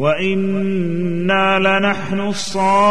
وأنا لنحن الصافون